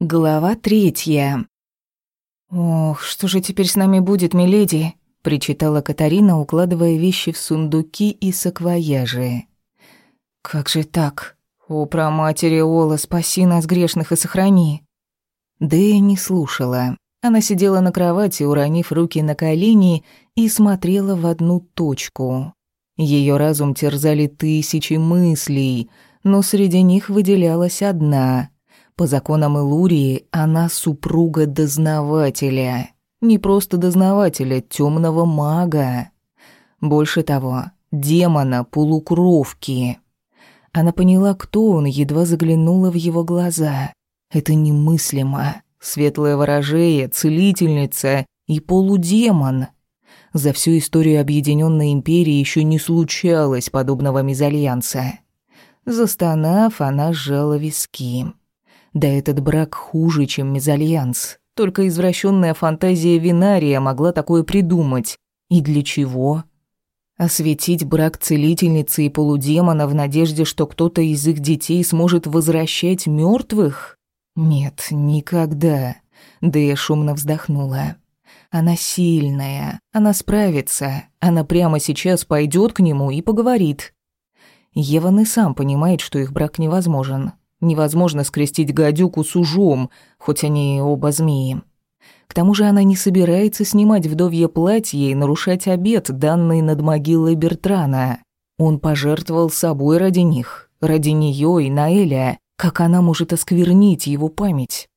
Глава третья. «Ох, что же теперь с нами будет, миледи?» – причитала Катарина, укладывая вещи в сундуки и саквояжи. «Как же так? О, проматери Ола, спаси нас грешных и сохрани!» Дэя не слушала. Она сидела на кровати, уронив руки на колени и смотрела в одну точку. Ее разум терзали тысячи мыслей, но среди них выделялась одна – по законам Илурии она супруга дознавателя. Не просто дознавателя, темного мага. Больше того, демона полукровки. Она поняла, кто он, едва заглянула в его глаза. Это немыслимо. Светлая ворожея, целительница и полудемон. За всю историю Объединенной Империи еще не случалось подобного мезальянса. Застонав, она сжала виски. Да этот брак хуже, чем мезальянс. Только извращенная фантазия Винария могла такое придумать. И для чего? Осветить брак целительницы и полудемона в надежде, что кто-то из их детей сможет возвращать мертвых? Нет, никогда. Да я шумно вздохнула. Она сильная, она справится. Она прямо сейчас пойдет к нему и поговорит. Еван и сам понимает, что их брак невозможен. Невозможно скрестить гадюку с ужом, хоть они оба змеи. К тому же она не собирается снимать вдовье платье и нарушать обет, данный над могилой Бертрана. Он пожертвовал собой ради них, ради нее и Наэля. Как она может осквернить его память?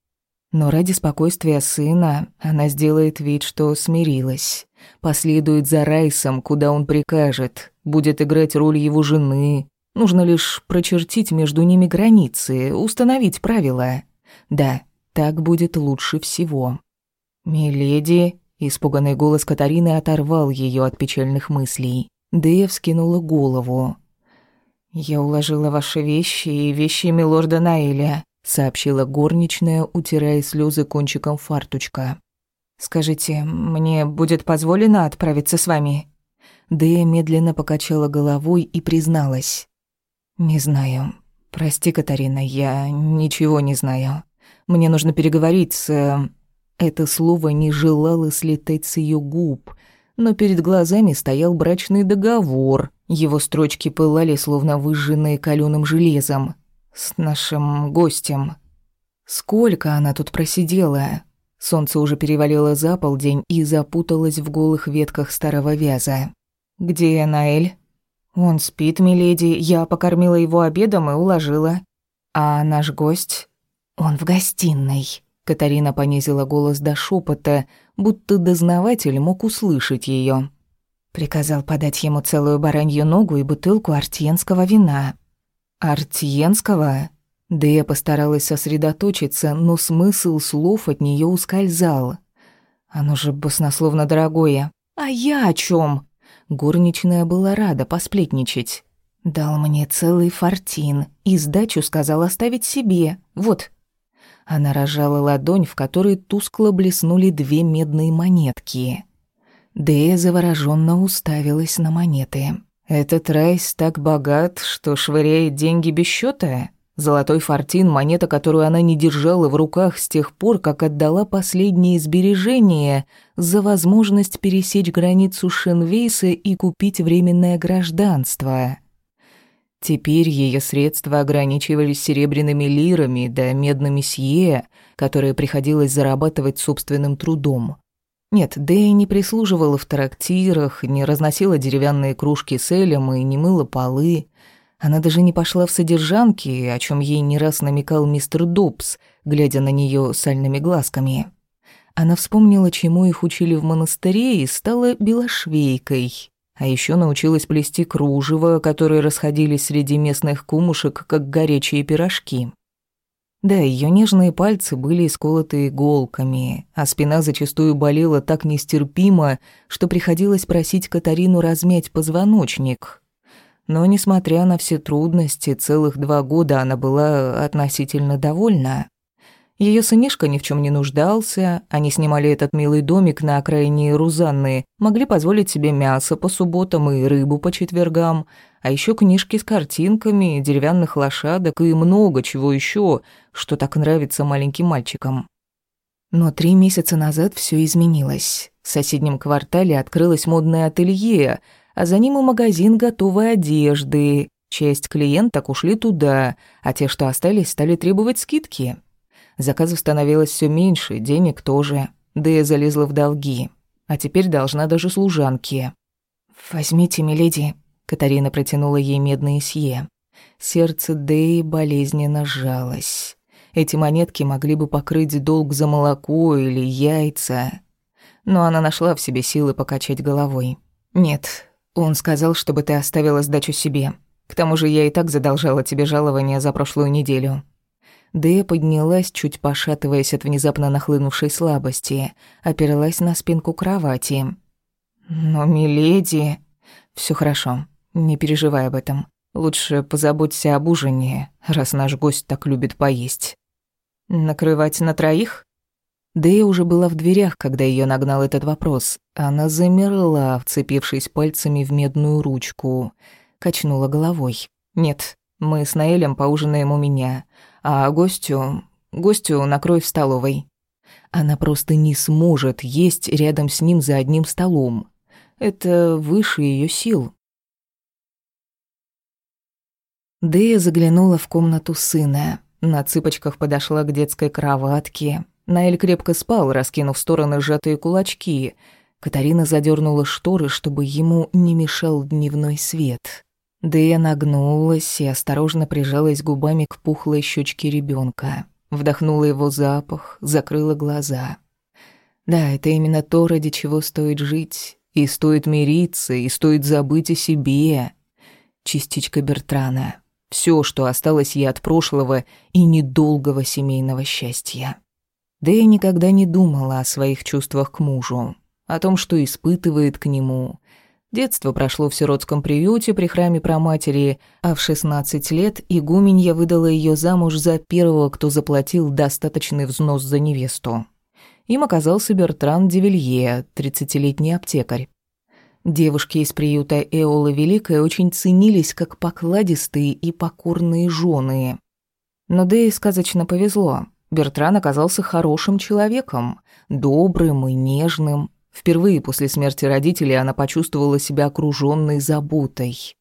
Но ради спокойствия сына она сделает вид, что смирилась. Последует за Райсом, куда он прикажет, будет играть роль его жены, Нужно лишь прочертить между ними границы, установить правила. Да, так будет лучше всего. «Миледи», — испуганный голос Катарины оторвал ее от печальных мыслей. Дэя вскинула голову. «Я уложила ваши вещи и вещи милорда Наэля», — сообщила горничная, утирая слезы кончиком фартучка. «Скажите, мне будет позволено отправиться с вами?» Дэя медленно покачала головой и призналась. «Не знаю. Прости, Катарина, я ничего не знаю. Мне нужно переговорить с...» э, Это слово не желало слетать с ее губ, но перед глазами стоял брачный договор. Его строчки пылали, словно выжженные калёным железом. «С нашим гостем». Сколько она тут просидела? Солнце уже перевалило за полдень и запуталось в голых ветках старого вяза. «Где Наэль?» «Он спит, миледи. Я покормила его обедом и уложила. А наш гость? Он в гостиной». Катарина понизила голос до шепота, будто дознаватель мог услышать ее. Приказал подать ему целую баранью ногу и бутылку артьенского вина. «Артьенского?» Да я постаралась сосредоточиться, но смысл слов от нее ускользал. Оно же баснословно дорогое. «А я о чем? Горничная была рада посплетничать. Дал мне целый фортин и сдачу сказал оставить себе. Вот. Она рожала ладонь, в которой тускло блеснули две медные монетки. Дея завороженно уставилась на монеты. «Этот Райс так богат, что швыряет деньги без счета? Золотой фортин — монета, которую она не держала в руках с тех пор, как отдала последние сбережения за возможность пересечь границу Шенвейса и купить временное гражданство. Теперь ее средства ограничивались серебряными лирами да медными сье, которые приходилось зарабатывать собственным трудом. Нет, Дэй не прислуживала в трактирах, не разносила деревянные кружки с элем и не мыла полы, она даже не пошла в содержанки, о чем ей не раз намекал мистер Добс, глядя на нее сальными глазками. Она вспомнила, чему их учили в монастыре, и стала белошвейкой. А еще научилась плести кружево, которые расходились среди местных кумушек, как горячие пирожки. Да, ее нежные пальцы были исколоты иголками, а спина зачастую болела так нестерпимо, что приходилось просить Катарину размять позвоночник, но, несмотря на все трудности, целых два года она была относительно довольна. Ее сынишка ни в чем не нуждался, они снимали этот милый домик на окраине Рузанны, могли позволить себе мясо по субботам и рыбу по четвергам, а еще книжки с картинками, деревянных лошадок и много чего еще, что так нравится маленьким мальчикам. Но три месяца назад все изменилось. В соседнем квартале открылось модное ателье, а за ним и магазин готовой одежды. Часть клиенток ушли туда, а те, что остались, стали требовать скидки. Заказов становилось все меньше, денег тоже. Да я залезла в долги. А теперь должна даже служанке. «Возьмите, миледи», — Катарина протянула ей медные сье. Сердце Дэи болезненно сжалось. Эти монетки могли бы покрыть долг за молоко или яйца. Но она нашла в себе силы покачать головой. «Нет, он сказал, чтобы ты оставила сдачу себе. К тому же я и так задолжала тебе жалование за прошлую неделю». Дэя поднялась, чуть пошатываясь от внезапно нахлынувшей слабости, опиралась на спинку кровати. «Но, миледи...» все хорошо, не переживай об этом. Лучше позаботься об ужине, раз наш гость так любит поесть». «Накрывать на троих?» Дэя уже была в дверях, когда ее нагнал этот вопрос. Она замерла, вцепившись пальцами в медную ручку. Качнула головой. «Нет, мы с Наэлем поужинаем у меня, а гостю... гостю накрой в столовой». Она просто не сможет есть рядом с ним за одним столом. Это выше ее сил. Дэя заглянула в комнату сына. На цыпочках подошла к детской кроватке. Наэль крепко спал, раскинув в стороны сжатые кулачки. Катарина задернула шторы, чтобы ему не мешал дневной свет. Дэя нагнулась и осторожно прижалась губами к пухлой щечке ребенка. Вдохнула его запах, закрыла глаза. Да, это именно то, ради чего стоит жить. И стоит мириться, и стоит забыть о себе. Частичка Бертрана. Все, что осталось ей от прошлого и недолгого семейного счастья. Да я никогда не думала о своих чувствах к мужу, о том, что испытывает к нему. Детство прошло в сиротском приюте при храме проматери, а в 16 лет игуменья выдала ее замуж за первого, кто заплатил достаточный взнос за невесту. Им оказался Бертран Девилье, 30-летний аптекарь. Девушки из приюта Эолы Великой очень ценились как покладистые и покорные жены. Но Дэй сказочно повезло. Бертран оказался хорошим человеком, добрым и нежным. Впервые после смерти родителей она почувствовала себя окружённой заботой.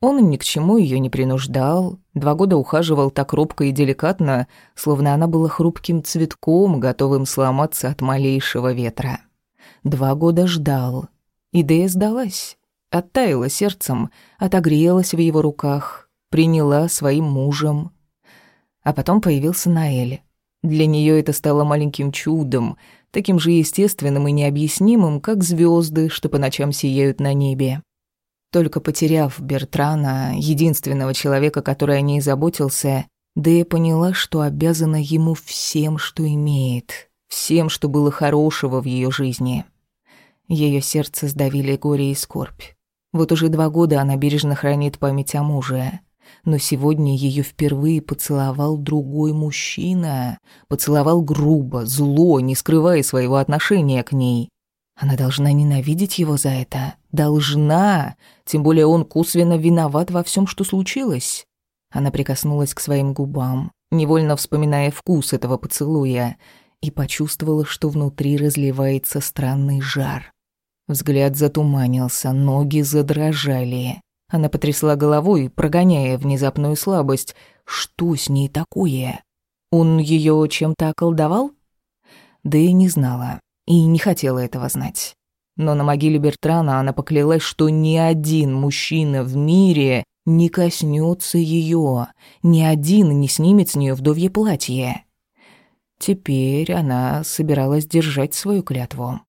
Он ни к чему её не принуждал, два года ухаживал так робко и деликатно, словно она была хрупким цветком, готовым сломаться от малейшего ветра. Два года ждал, Идея сдалась, оттаяла сердцем, отогрелась в его руках, приняла своим мужем. А потом появился Наэль. Для нее это стало маленьким чудом, таким же естественным и необъяснимым, как звезды, что по ночам сияют на небе. Только потеряв Бертрана, единственного человека, который о ней заботился, Дэя поняла, что обязана ему всем, что имеет, всем, что было хорошего в ее жизни. Ее сердце сдавили горе и скорбь. Вот уже два года она бережно хранит память о муже. Но сегодня ее впервые поцеловал другой мужчина. Поцеловал грубо, зло, не скрывая своего отношения к ней. Она должна ненавидеть его за это. Должна. Тем более он косвенно виноват во всем, что случилось. Она прикоснулась к своим губам, невольно вспоминая вкус этого поцелуя, и почувствовала, что внутри разливается странный жар. Взгляд затуманился, ноги задрожали. Она потрясла головой, прогоняя внезапную слабость. Что с ней такое? Он ее чем-то околдовал? Да и не знала, и не хотела этого знать. Но на могиле Бертрана она поклялась, что ни один мужчина в мире не коснется ее, ни один не снимет с нее вдовье платье. Теперь она собиралась держать свою клятву.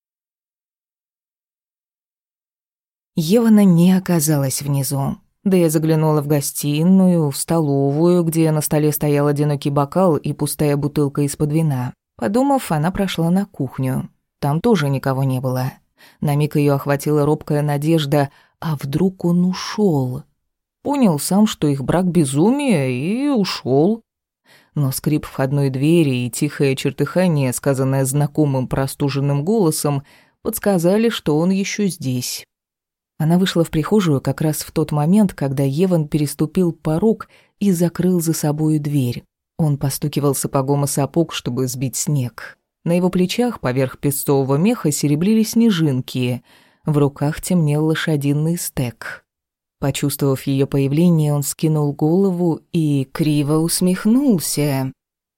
Евана не оказалась внизу. Да я заглянула в гостиную, в столовую, где на столе стоял одинокий бокал и пустая бутылка из-под вина. Подумав, она прошла на кухню. Там тоже никого не было. На миг ее охватила робкая надежда, а вдруг он ушел? Понял сам, что их брак безумие, и ушел. Но скрип входной двери и тихое чертыхание, сказанное знакомым простуженным голосом, подсказали, что он еще здесь. Она вышла в прихожую как раз в тот момент, когда Еван переступил порог и закрыл за собою дверь. Он постукивал сапогом о сапог, чтобы сбить снег. На его плечах поверх песцового меха серебрили снежинки, в руках темнел лошадиный стек. Почувствовав ее появление, он скинул голову и криво усмехнулся.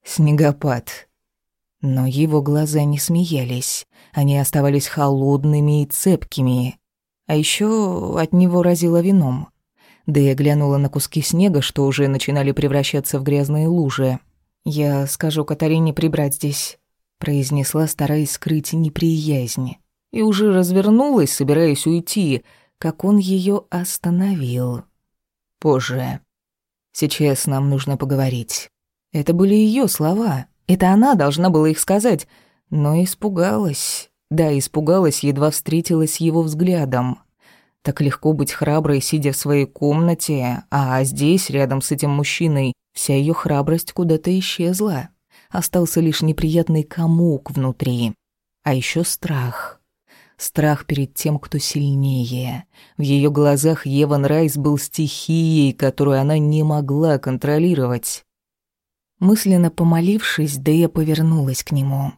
Снегопад. Но его глаза не смеялись, они оставались холодными и цепкими. А еще от него разило вином. Да я глянула на куски снега, что уже начинали превращаться в грязные лужи. «Я скажу Катарине прибрать здесь», — произнесла, стараясь скрыть неприязнь. И уже развернулась, собираясь уйти, как он ее остановил. «Позже. Сейчас нам нужно поговорить». Это были ее слова. Это она должна была их сказать, но испугалась. Да, испугалась, едва встретилась его взглядом. Так легко быть храброй, сидя в своей комнате, а здесь, рядом с этим мужчиной, вся ее храбрость куда-то исчезла. Остался лишь неприятный комок внутри. А еще страх. Страх перед тем, кто сильнее. В ее глазах Еван Райс был стихией, которую она не могла контролировать. Мысленно помолившись, Дэя повернулась к нему.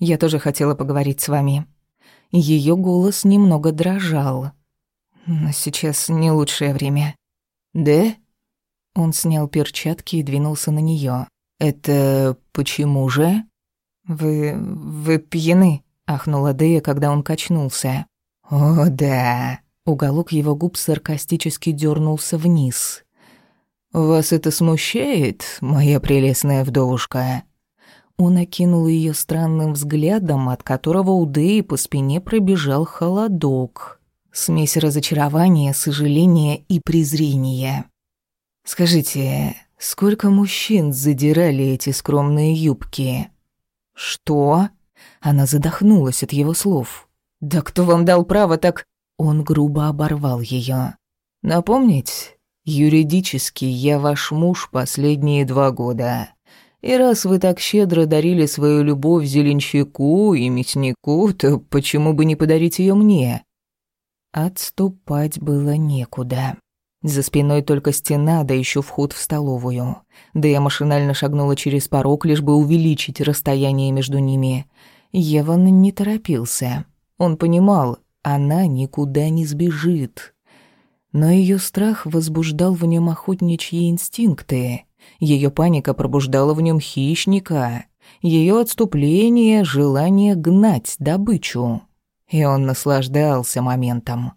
Я тоже хотела поговорить с вами. Ее голос немного дрожал. Но сейчас не лучшее время. Да? Он снял перчатки и двинулся на нее. Это почему же? Вы вы пьяны, ахнула Дея, когда он качнулся. О, да. Уголок его губ саркастически дернулся вниз. «Вас это смущает, моя прелестная вдовушка?» Он окинул ее странным взглядом, от которого у Дэи по спине пробежал холодок. Смесь разочарования, сожаления и презрения. «Скажите, сколько мужчин задирали эти скромные юбки?» «Что?» Она задохнулась от его слов. «Да кто вам дал право так...» Он грубо оборвал ее. «Напомнить, юридически я ваш муж последние два года. И раз вы так щедро дарили свою любовь зеленщику и мяснику, то почему бы не подарить ее мне?» Отступать было некуда. За спиной только стена, да еще вход в столовую. Да я машинально шагнула через порог, лишь бы увеличить расстояние между ними. Еван не торопился. Он понимал, она никуда не сбежит. Но ее страх возбуждал в нем охотничьи инстинкты. Ее паника пробуждала в нем хищника, ее отступление — желание гнать добычу. И он наслаждался моментом.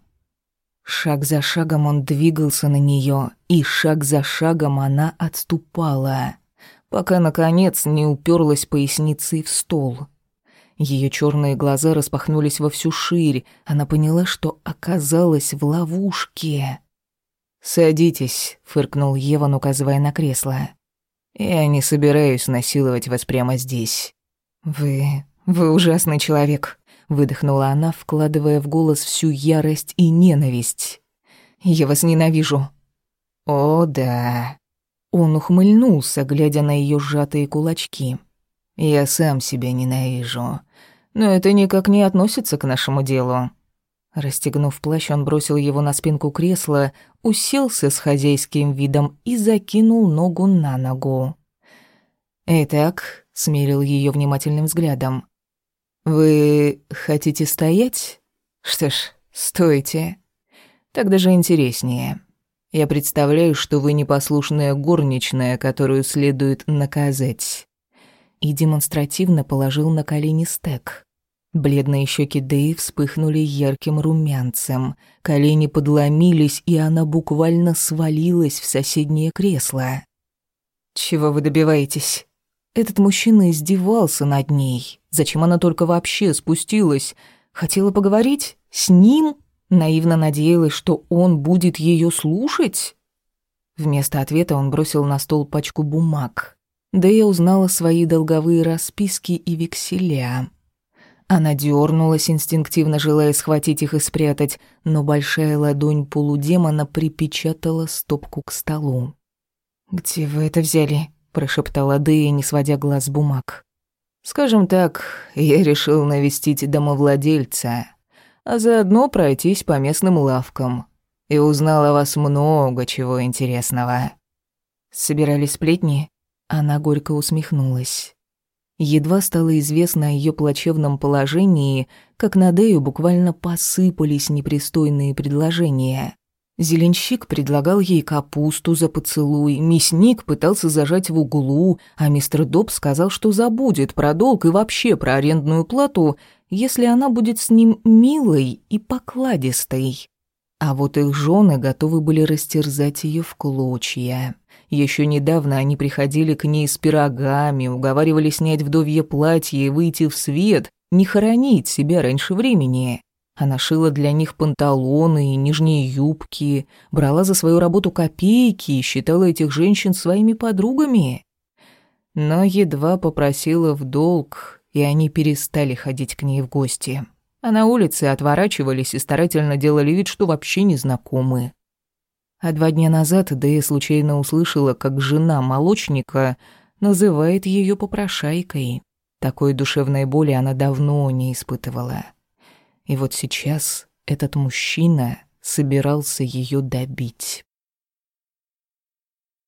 Шаг за шагом он двигался на нее, и шаг за шагом она отступала, пока, наконец, не уперлась поясницей в стол. Ее черные глаза распахнулись во всю ширь, она поняла, что оказалась в ловушке. «Садитесь», — фыркнул Еван, указывая на кресло. «Я не собираюсь насиловать вас прямо здесь». «Вы... вы ужасный человек», — выдохнула она, вкладывая в голос всю ярость и ненависть. «Я вас ненавижу». «О, да». Он ухмыльнулся, глядя на ее сжатые кулачки. «Я сам себя ненавижу. Но это никак не относится к нашему делу. Расстегнув плащ, он бросил его на спинку кресла, уселся с хозяйским видом и закинул ногу на ногу. «Итак», — смерил ее внимательным взглядом, — «вы хотите стоять? Что ж, стойте. Так даже интереснее. Я представляю, что вы непослушная горничная, которую следует наказать». И демонстративно положил на колени стек. Бледные щеки Дэи вспыхнули ярким румянцем, колени подломились, и она буквально свалилась в соседнее кресло. «Чего вы добиваетесь?» Этот мужчина издевался над ней. Зачем она только вообще спустилась? Хотела поговорить? С ним? Наивно надеялась, что он будет ее слушать? Вместо ответа он бросил на стол пачку бумаг. Да я узнала свои долговые расписки и векселя. Она дернулась, инстинктивно желая схватить их и спрятать, но большая ладонь полудемона припечатала стопку к столу. «Где вы это взяли?» – прошептала Дэя, не сводя глаз с бумаг. «Скажем так, я решил навестить домовладельца. а заодно пройтись по местным лавкам. И узнал о вас много чего интересного». «Собирались сплетни?» Она горько усмехнулась. Едва стало известно о ее плачевном положении, как на Дею буквально посыпались непристойные предложения. Зеленщик предлагал ей капусту за поцелуй, мясник пытался зажать в углу, а мистер Доб сказал, что забудет про долг и вообще про арендную плату, если она будет с ним милой и покладистой. А вот их жены готовы были растерзать ее в клочья. Еще недавно они приходили к ней с пирогами, уговаривали снять вдовье платье и выйти в свет, не хоронить себя раньше времени. Она шила для них панталоны и нижние юбки, брала за свою работу копейки и считала этих женщин своими подругами. Но едва попросила в долг, и они перестали ходить к ней в гости. А на улице отворачивались и старательно делали вид, что вообще не знакомы. А два дня назад Дэя случайно услышала, как жена молочника называет ее попрошайкой. Такой душевной боли она давно не испытывала. И вот сейчас этот мужчина собирался ее добить.